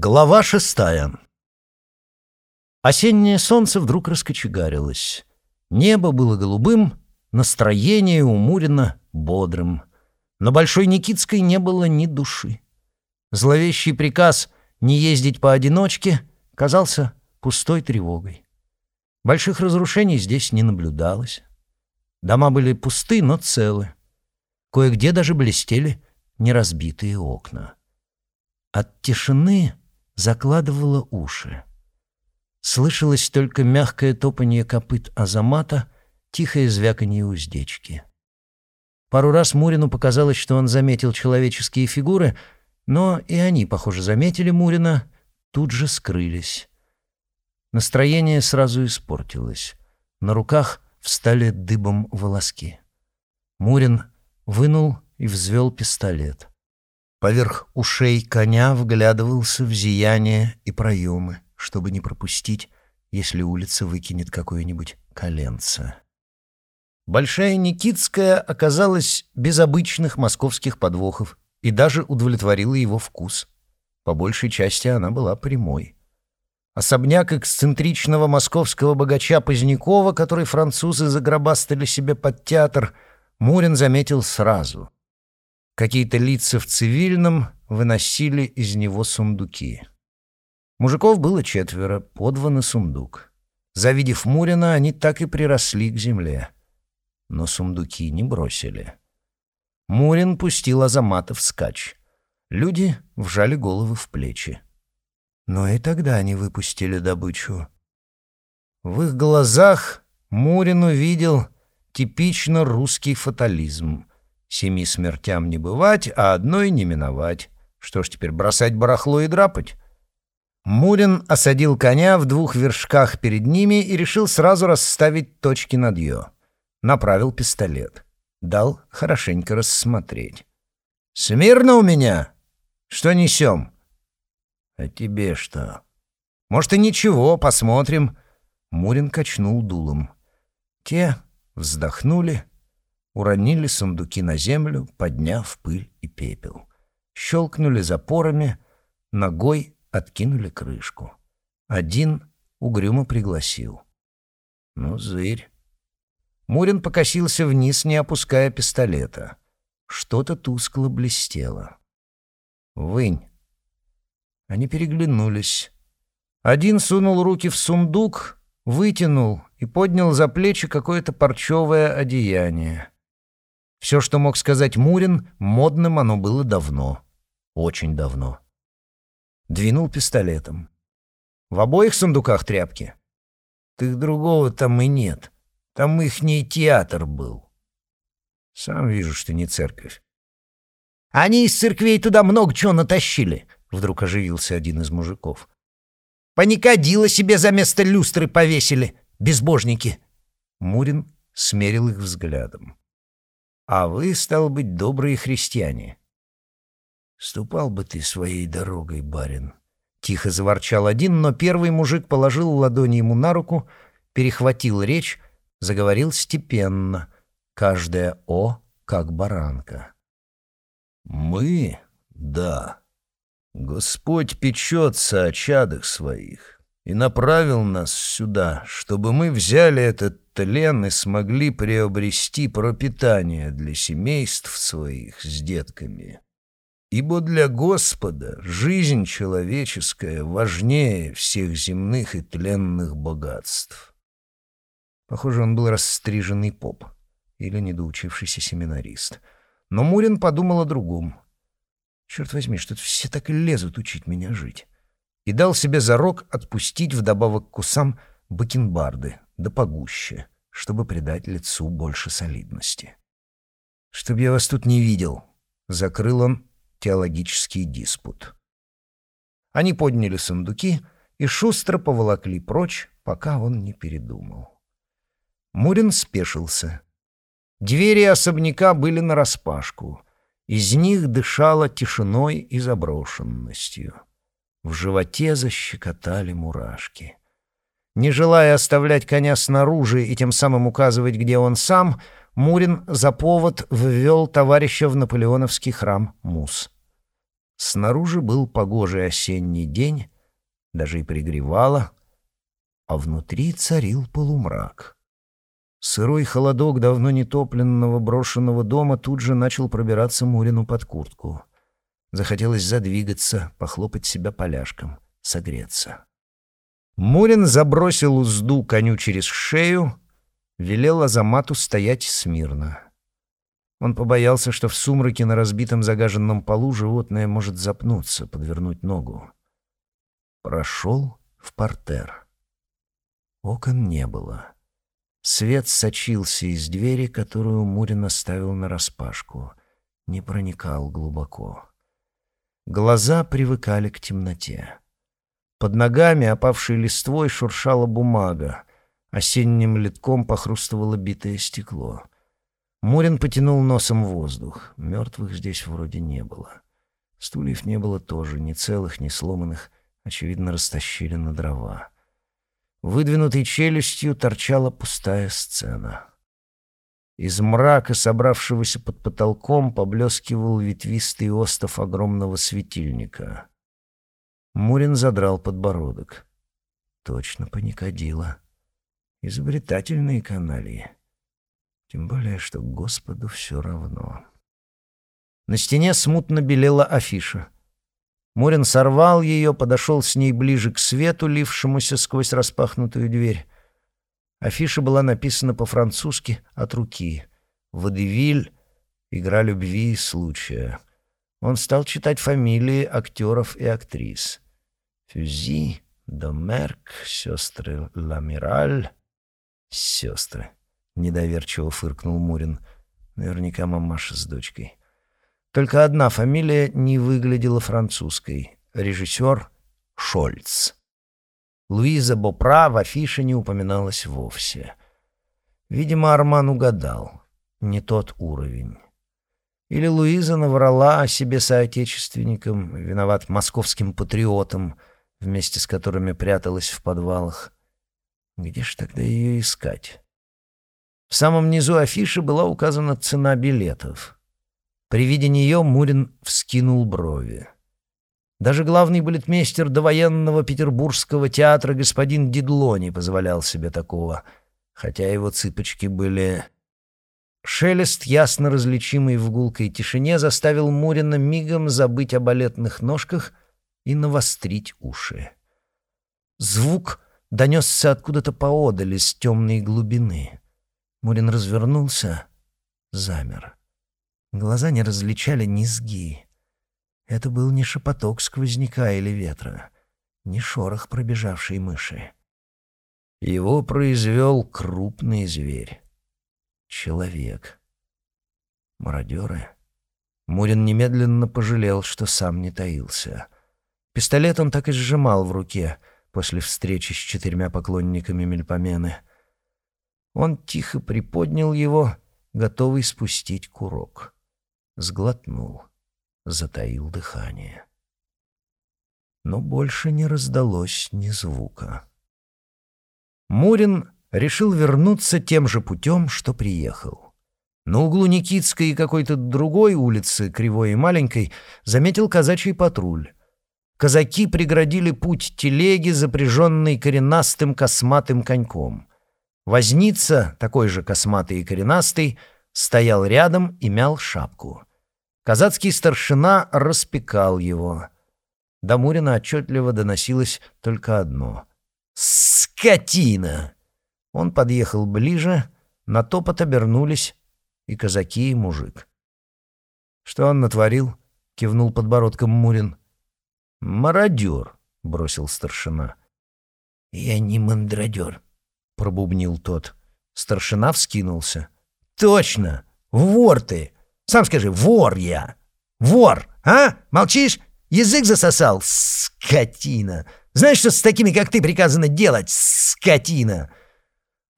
Глава шестая. Осеннее солнце вдруг раскочегарилось. Небо было голубым, настроение у Мурина бодрым. На Большой Никитской не было ни души. Зловещий приказ не ездить поодиночке казался пустой тревогой. Больших разрушений здесь не наблюдалось. Дома были пусты, но целы. Кое-где даже блестели неразбитые окна. От тишины закладывало уши. Слышалось только мягкое топанье копыт Азамата, тихое звяканье уздечки. Пару раз Мурину показалось, что он заметил человеческие фигуры, но и они, похоже, заметили Мурина, тут же скрылись. Настроение сразу испортилось. На руках встали дыбом волоски. Мурин вынул и взвел пистолет. Поверх ушей коня вглядывался в зияние и проемы, чтобы не пропустить, если улица выкинет какое-нибудь коленце. Большая Никитская оказалась без обычных московских подвохов и даже удовлетворила его вкус. По большей части она была прямой. Особняк эксцентричного московского богача Позднякова, который французы загробастали себе под театр, Мурин заметил сразу — Какие-то лица в цивильном выносили из него сундуки. Мужиков было четверо, по два на сундук. Завидев Мурина, они так и приросли к земле. Но сундуки не бросили. Мурин пустил Азамата вскачь. Люди вжали головы в плечи. Но и тогда они выпустили добычу. В их глазах Мурин увидел типично русский фатализм. Семи смертям не бывать, а одной не миновать. Что ж теперь, бросать барахло и драпать? Мурин осадил коня в двух вершках перед ними и решил сразу расставить точки над «ё». Направил пистолет. Дал хорошенько рассмотреть. «Смирно у меня? Что несем?» «А тебе что?» «Может, и ничего, посмотрим». Мурин качнул дулом. Те вздохнули, уронили сундуки на землю, подняв пыль и пепел. Щелкнули запорами, ногой откинули крышку. Один угрюмо пригласил. «Ну, зырь». Мурин покосился вниз, не опуская пистолета. Что-то тускло блестело. «Вынь». Они переглянулись. Один сунул руки в сундук, вытянул и поднял за плечи какое-то парчевое одеяние. Все, что мог сказать Мурин, модным оно было давно. Очень давно. Двинул пистолетом. В обоих сундуках тряпки. Так другого там и нет. Там ихний театр был. Сам вижу, что не церковь. Они из церквей туда много чего натащили, вдруг оживился один из мужиков. Паникодила себе за место люстры повесили, безбожники. Мурин смерил их взглядом. А вы, стал быть, добрые христиане. Ступал бы ты своей дорогой, барин. Тихо заворчал один, но первый мужик положил ладони ему на руку, перехватил речь, заговорил степенно, каждое «о» как баранка. «Мы? Да. Господь печется о чадах своих и направил нас сюда, чтобы мы взяли этот тлен и смогли приобрести пропитание для семейств своих с детками. Ибо для Господа жизнь человеческая важнее всех земных и тленных богатств. Похоже, он был расстриженный поп или недоучившийся семинарист. Но Мурин подумал о другом. Черт возьми, что-то все так и лезут учить меня жить и дал себе зарок отпустить вдобавок к усам бакенбарды, да погуще, чтобы придать лицу больше солидности. «Чтоб я вас тут не видел», — закрыл он теологический диспут. Они подняли сундуки и шустро поволокли прочь, пока он не передумал. Мурин спешился. Двери особняка были нараспашку. Из них дышало тишиной и заброшенностью. В животе защекотали мурашки. Не желая оставлять коня снаружи и тем самым указывать, где он сам, Мурин за повод ввел товарища в наполеоновский храм Мус. Снаружи был погожий осенний день, даже и пригревало, а внутри царил полумрак. Сырой холодок давно нетопленного брошенного дома тут же начал пробираться Мурину под куртку. Захотелось задвигаться, похлопать себя поляшком, согреться. Мурин забросил узду коню через шею, велел Азамату стоять смирно. Он побоялся, что в сумраке на разбитом загаженном полу животное может запнуться, подвернуть ногу. Прошел в портер. Окон не было. Свет сочился из двери, которую Мурин оставил нараспашку. Не проникал глубоко. Глаза привыкали к темноте. Под ногами, опавшей листвой, шуршала бумага. Осенним литком похрустывало битое стекло. Мурин потянул носом воздух. Мертвых здесь вроде не было. Стульев не было тоже, ни целых, ни сломанных. Очевидно, растащили на дрова. Выдвинутой челюстью торчала пустая сцена. Из мрака, собравшегося под потолком, поблескивал ветвистый остов огромного светильника. Мурин задрал подбородок. Точно паникодила. Изобретательные каналии. Тем более, что Господу все равно. На стене смутно белела афиша — Мурин сорвал ее, подошел с ней ближе к свету, лившемуся сквозь распахнутую дверь. Афиша была написана по-французски от руки. «Водевиль. Игра любви и случая». Он стал читать фамилии актеров и актрис. Фюзи, Домерк, сестры Ламираль. Сестры. Недоверчиво фыркнул Мурин. Наверняка мамаша с дочкой. Только одна фамилия не выглядела французской. Режиссер Шольц. Луиза Бопра в афише не упоминалась вовсе. Видимо, Арман угадал. Не тот уровень. Или Луиза наврала о себе соотечественникам, виноват московским патриотам, вместе с которыми пряталась в подвалах. Где ж тогда ее искать? В самом низу афиши была указана цена билетов — при виде нее Мурин вскинул брови. Даже главный балетмейстер довоенного петербургского театра господин Дидло не позволял себе такого, хотя его цыпочки были... Шелест, ясно различимый в гулкой тишине, заставил Мурина мигом забыть о балетных ножках и навострить уши. Звук донесся откуда-то поодаль из темной глубины. Мурин развернулся, замер. Глаза не различали низги. Это был не шепоток сквозняка или ветра, не шорох пробежавшей мыши. Его произвел крупный зверь. Человек. Мародеры. Мурин немедленно пожалел, что сам не таился. Пистолет он так и сжимал в руке после встречи с четырьмя поклонниками Мельпомены. Он тихо приподнял его, готовый спустить курок сглотнул, затаил дыхание. Но больше не раздалось ни звука. Мурин решил вернуться тем же путем, что приехал. На углу Никитской и какой-то другой улицы, кривой и маленькой, заметил казачий патруль. Казаки преградили путь телеги, запряженной коренастым косматым коньком. Возница, такой же косматый и коренастый, стоял рядом и мял шапку. Казацкий старшина распекал его. До Мурина отчетливо доносилось только одно. «Скотина!» Он подъехал ближе, на топот обернулись и казаки, и мужик. «Что он натворил?» — кивнул подбородком Мурин. «Мародер», — бросил старшина. «Я не мандродер», — пробубнил тот. Старшина вскинулся. «Точно! Вор ты! Сам скажи, вор я! Вор! А? Молчишь? Язык засосал? Скотина! Знаешь, что с такими, как ты, приказано делать? Скотина!»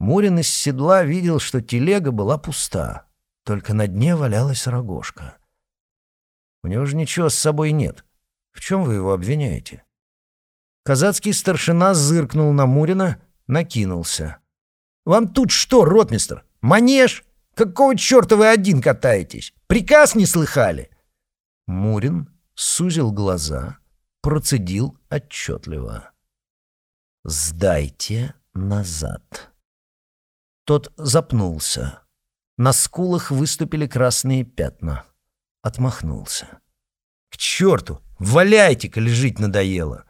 Мурин из седла видел, что телега была пуста. Только на дне валялась рогожка. «У него же ничего с собой нет. В чем вы его обвиняете?» Казацкий старшина зыркнул на Мурина, накинулся. «Вам тут что, ротмистр? Манеж? Какого черта вы один катаетесь? Приказ не слыхали?» Мурин сузил глаза, процедил отчетливо. «Сдайте назад». Тот запнулся. На скулах выступили красные пятна. Отмахнулся. «К черту! Валяйте-ка, лежить надоело!»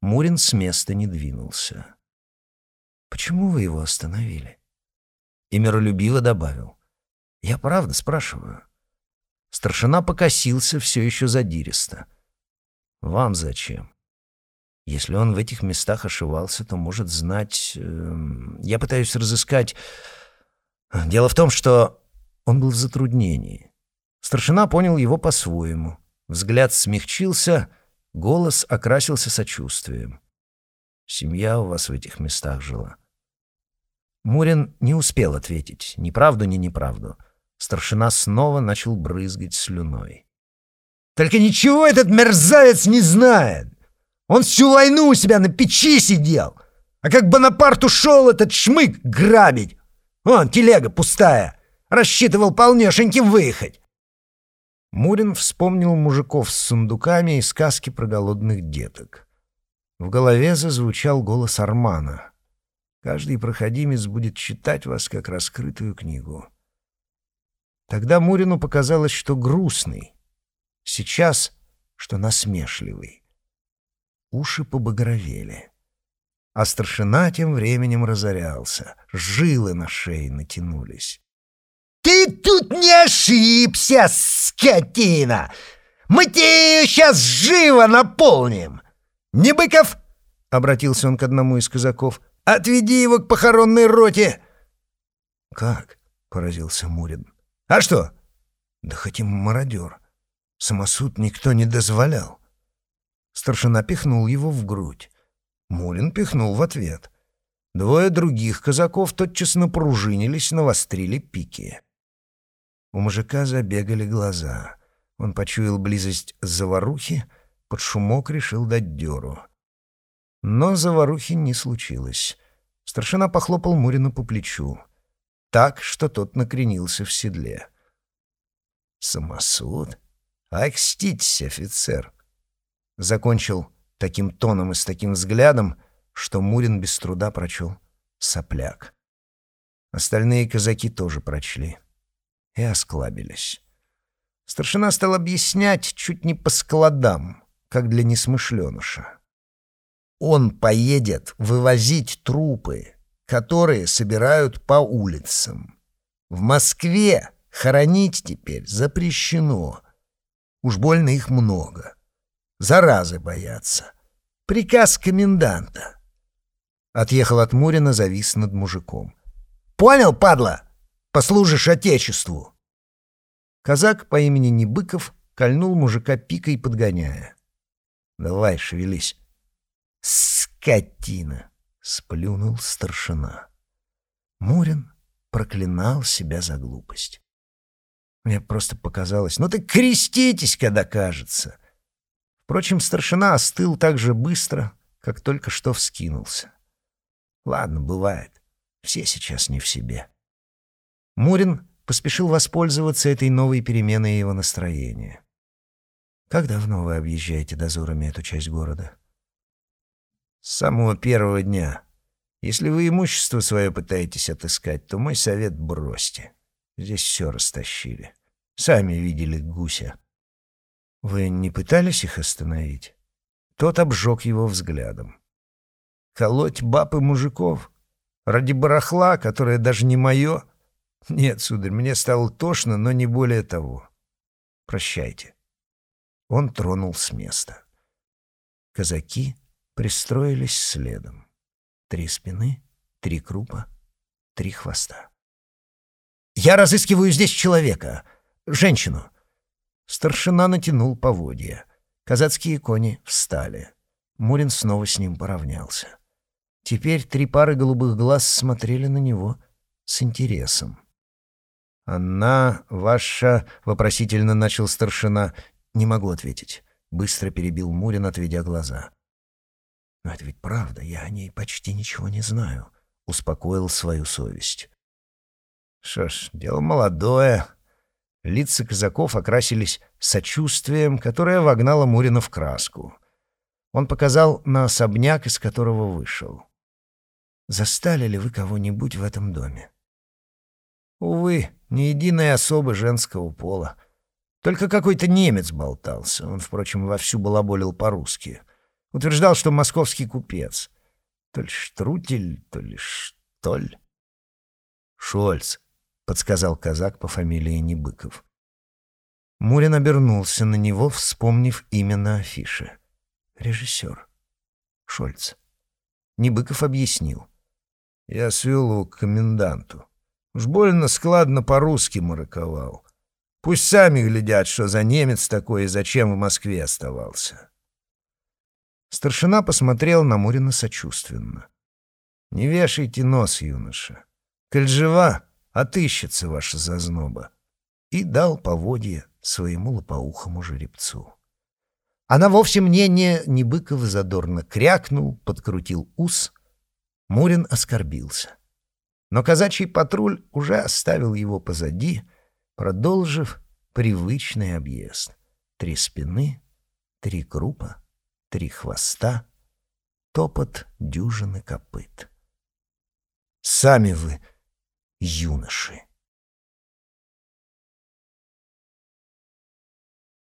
Мурин с места не двинулся. «Почему вы его остановили?» И миролюбиво добавил. «Я правда спрашиваю». Старшина покосился все еще задиристо. «Вам зачем? Если он в этих местах ошивался, то может знать... Э, я пытаюсь разыскать... Дело в том, что он был в затруднении. Старшина понял его по-своему. Взгляд смягчился, голос окрасился сочувствием. «Семья у вас в этих местах жила». Мурин не успел ответить ни правду, ни неправду. Старшина снова начал брызгать слюной. «Только ничего этот мерзавец не знает! Он всю войну у себя на печи сидел! А как Бонапарт ушел этот шмык грабить! Вон, телега пустая! Рассчитывал полнешеньки выехать!» Мурин вспомнил мужиков с сундуками и сказки про голодных деток. В голове зазвучал голос Армана. «Каждый проходимец будет читать вас как раскрытую книгу». Тогда Мурину показалось, что грустный. Сейчас, что насмешливый. Уши побагровели. А старшина тем временем разорялся. Жилы на шее натянулись. «Ты тут не ошибся, скотина! Мы тебе сейчас живо наполним! Не Быков!» — обратился он к одному из казаков. «Отведи его к похоронной роте!» «Как?» — поразился Мурин. «А что?» «Да хоть и мародер. Самосуд никто не дозволял». Старшина пихнул его в грудь. Мурин пихнул в ответ. Двое других казаков тотчас напружинились, навострили пики. У мужика забегали глаза. Он почуял близость заварухи, под шумок решил дать дёру. Но заварухи не случилось. Старшина похлопал Мурина по плечу. Так, что тот накренился в седле. «Самосуд? Акститесь, офицер!» Закончил таким тоном и с таким взглядом, что Мурин без труда прочел «сопляк». Остальные казаки тоже прочли и осклабились. Старшина стал объяснять чуть не по складам, как для несмышленыша. Он поедет вывозить трупы, которые собирают по улицам. В Москве хоронить теперь запрещено. Уж больно их много. Заразы боятся. Приказ коменданта. Отъехал от Мурина, завис над мужиком. «Понял, падла?» Послужишь Отечеству!» Казак по имени Небыков кольнул мужика пикой, подгоняя. «Давай, шевелись!» «Скотина!» — сплюнул старшина. Мурин проклинал себя за глупость. Мне просто показалось, ну ты креститесь, когда кажется. Впрочем, старшина остыл так же быстро, как только что вскинулся. Ладно, бывает. Все сейчас не в себе. Мурин поспешил воспользоваться этой новой переменой его настроения. «Как давно вы объезжаете дозорами эту часть города?» «С самого первого дня. Если вы имущество свое пытаетесь отыскать, то мой совет бросьте. Здесь все растащили. Сами видели гуся». «Вы не пытались их остановить?» Тот обжег его взглядом. «Колоть баб и мужиков? Ради барахла, которое даже не мое?» Нет, сударь, мне стало тошно, но не более того. Прощайте. Он тронул с места. Казаки пристроились следом. Три спины, три крупа, три хвоста. «Я разыскиваю здесь человека, женщину!» Старшина натянул поводья. Казацкие кони встали. Мурин снова с ним поравнялся. Теперь три пары голубых глаз смотрели на него с интересом. «Она ваша...» — вопросительно начал старшина. «Не могу ответить». Быстро перебил Мурин, отведя глаза. «Но это ведь правда, я о ней почти ничего не знаю», — успокоил свою совесть. «Что ж, дело молодое. Лица казаков окрасились сочувствием, которое вогнало Мурина в краску. Он показал на особняк, из которого вышел. «Застали ли вы кого-нибудь в этом доме?» «Увы, ни единой особы женского пола. Только какой-то немец болтался. Он, впрочем, вовсю балаболил по-русски. Утверждал, что московский купец. То ли Штрутель, то ли Штоль. «Шольц», — подсказал казак по фамилии Небыков. Мурин обернулся на него, вспомнив имя на афише. «Режиссер. Шольц». Небыков объяснил. «Я свел его к коменданту. Уж больно складно по-русски мараковал. Пусть сами глядят, что за немец такой и зачем в Москве оставался». Старшина посмотрел на Мурина сочувственно. «Не вешайте нос, юноша. Коль жива, отыщется ваша зазноба». И дал поводье своему лопоухому жеребцу. Она вовсе мне не... не Быков задорно крякнул, подкрутил ус. Мурин оскорбился. Но казачий патруль уже оставил его позади, продолжив привычный объезд. Три спины, три крупа, три хвоста, топот дюжины копыт. Сами вы, юноши.